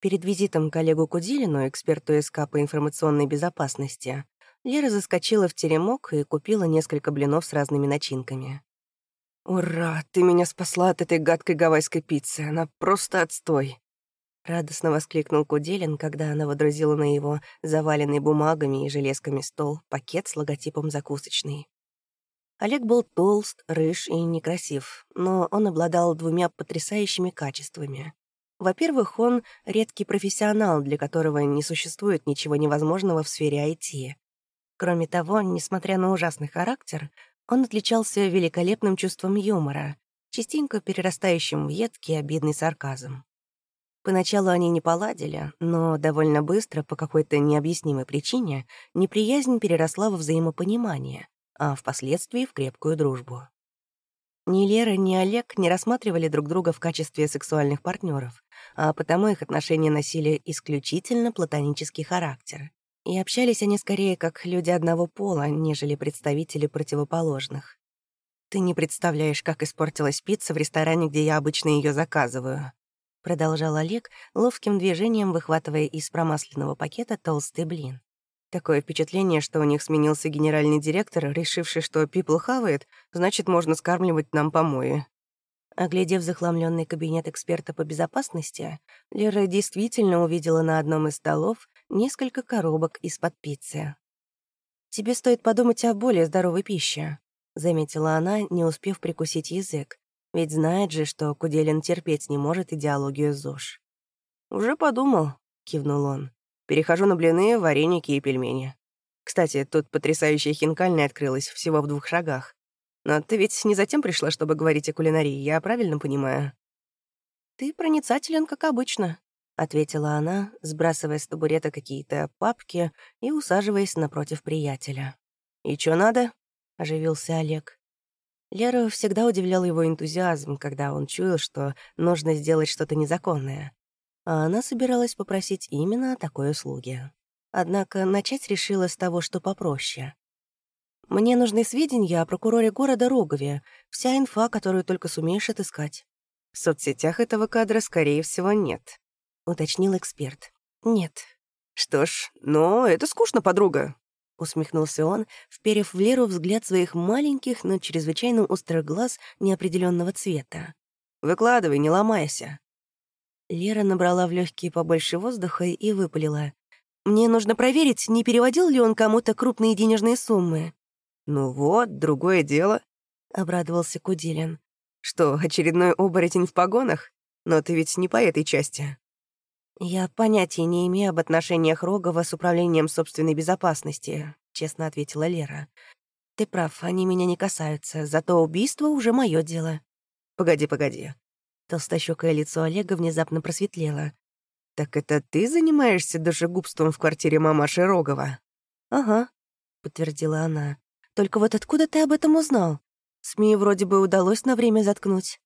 Перед визитом к Олегу Кудилину, эксперту СК по информационной безопасности, Лера заскочила в теремок и купила несколько блинов с разными начинками. «Ура, ты меня спасла от этой гадкой гавайской пиццы, она просто отстой!» Радостно воскликнул Куделин, когда она водрузила на его заваленный бумагами и железками стол пакет с логотипом закусочный. Олег был толст, рыж и некрасив, но он обладал двумя потрясающими качествами. Во-первых, он редкий профессионал, для которого не существует ничего невозможного в сфере IT. Кроме того, несмотря на ужасный характер, он отличался великолепным чувством юмора, частенько перерастающим в едкий обидный сарказм. Поначалу они не поладили, но довольно быстро, по какой-то необъяснимой причине, неприязнь переросла во взаимопонимание, а впоследствии в крепкую дружбу. Ни Лера, ни Олег не рассматривали друг друга в качестве сексуальных партнеров, а потому их отношения носили исключительно платонический характер. И общались они скорее как люди одного пола, нежели представители противоположных. «Ты не представляешь, как испортилась пицца в ресторане, где я обычно ее заказываю», продолжал Олег, ловким движением выхватывая из промасленного пакета толстый блин. Такое впечатление, что у них сменился генеральный директор, решивший, что пипл хавает, значит, можно скармливать нам помои. Оглядев захламленный кабинет эксперта по безопасности, Лера действительно увидела на одном из столов несколько коробок из-под пиццы. «Тебе стоит подумать о более здоровой пище», — заметила она, не успев прикусить язык, ведь знает же, что Куделин терпеть не может идеологию ЗОЖ. «Уже подумал», — кивнул он. Перехожу на блины, вареники и пельмени. Кстати, тут потрясающая хинкальная открылась всего в двух шагах. Но ты ведь не затем пришла, чтобы говорить о кулинарии, я правильно понимаю? «Ты проницателен, как обычно», — ответила она, сбрасывая с табурета какие-то папки и усаживаясь напротив приятеля. «И чё надо?» — оживился Олег. Леру всегда удивлял его энтузиазм, когда он чуял, что нужно сделать что-то незаконное а она собиралась попросить именно о такой услуге. Однако начать решила с того, что попроще. «Мне нужны сведения о прокуроре города Рогове, вся инфа, которую только сумеешь отыскать». «В соцсетях этого кадра, скорее всего, нет», — уточнил эксперт. «Нет». «Что ж, но это скучно, подруга», — усмехнулся он, вперев в Леру взгляд своих маленьких, но чрезвычайно острых глаз неопределенного цвета. «Выкладывай, не ломайся». Лера набрала в легкие побольше воздуха и выпалила. «Мне нужно проверить, не переводил ли он кому-то крупные денежные суммы». «Ну вот, другое дело», — обрадовался Кудилин. «Что, очередной оборотень в погонах? Но ты ведь не по этой части». «Я понятия не имею об отношениях Рогова с управлением собственной безопасности», — честно ответила Лера. «Ты прав, они меня не касаются, зато убийство уже мое дело». «Погоди, погоди. Толстощёкое лицо Олега внезапно просветлело. «Так это ты занимаешься душегубством в квартире мамаши Рогова?» «Ага», — подтвердила она. «Только вот откуда ты об этом узнал? СМИ вроде бы удалось на время заткнуть».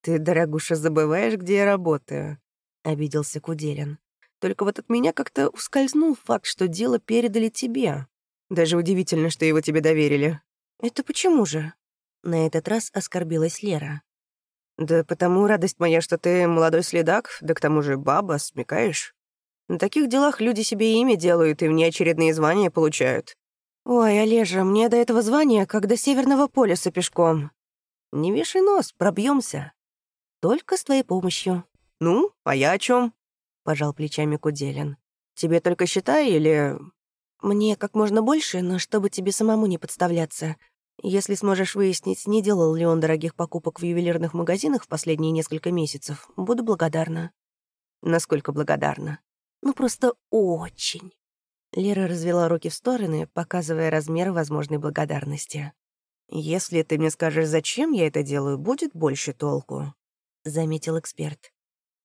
«Ты, дорогуша, забываешь, где я работаю», — обиделся Куделин. «Только вот от меня как-то ускользнул факт, что дело передали тебе. Даже удивительно, что его тебе доверили». «Это почему же?» На этот раз оскорбилась Лера. «Да потому радость моя, что ты молодой следак, да к тому же баба, смекаешь? На таких делах люди себе имя делают и внеочередные звания получают». «Ой, Олежа, мне до этого звания, как до Северного полюса пешком». «Не вешай нос, пробьемся. Только с твоей помощью». «Ну, а я о чем? пожал плечами Куделин. «Тебе только считай или...» «Мне как можно больше, но чтобы тебе самому не подставляться. Если сможешь выяснить, не делал ли он дорогих покупок в ювелирных магазинах в последние несколько месяцев, буду благодарна». «Насколько благодарна?» «Ну, просто очень». Лера развела руки в стороны, показывая размер возможной благодарности. «Если ты мне скажешь, зачем я это делаю, будет больше толку», — заметил эксперт.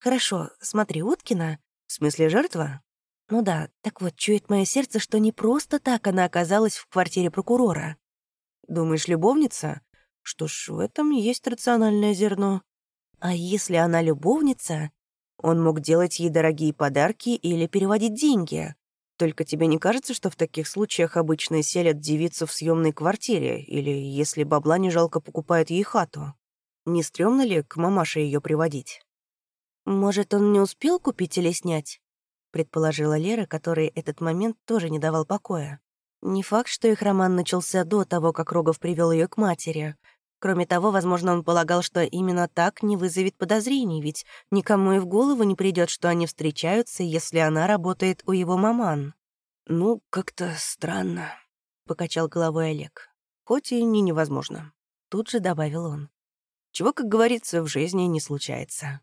«Хорошо, смотри, Уткина, в смысле жертва?» «Ну да, так вот, чует мое сердце, что не просто так она оказалась в квартире прокурора. Думаешь, любовница? Что ж, в этом есть рациональное зерно. А если она любовница, он мог делать ей дорогие подарки или переводить деньги. Только тебе не кажется, что в таких случаях обычно селят девицу в съемной квартире, или, если бабла не жалко, покупают ей хату? Не стрёмно ли к мамаше ее приводить? «Может, он не успел купить или снять?» — предположила Лера, которой этот момент тоже не давал покоя. Не факт, что их роман начался до того, как Рогов привел ее к матери. Кроме того, возможно, он полагал, что именно так не вызовет подозрений, ведь никому и в голову не придет, что они встречаются, если она работает у его маман. «Ну, как-то странно», — покачал головой Олег. «Хоть и не невозможно», — тут же добавил он. «Чего, как говорится, в жизни не случается».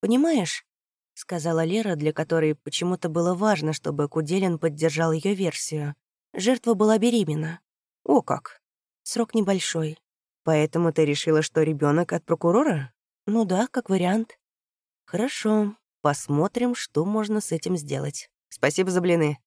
«Понимаешь?» — сказала Лера, для которой почему-то было важно, чтобы Куделин поддержал ее версию. Жертва была беременна. О как! Срок небольшой. Поэтому ты решила, что ребенок от прокурора? Ну да, как вариант. Хорошо, посмотрим, что можно с этим сделать. Спасибо за блины.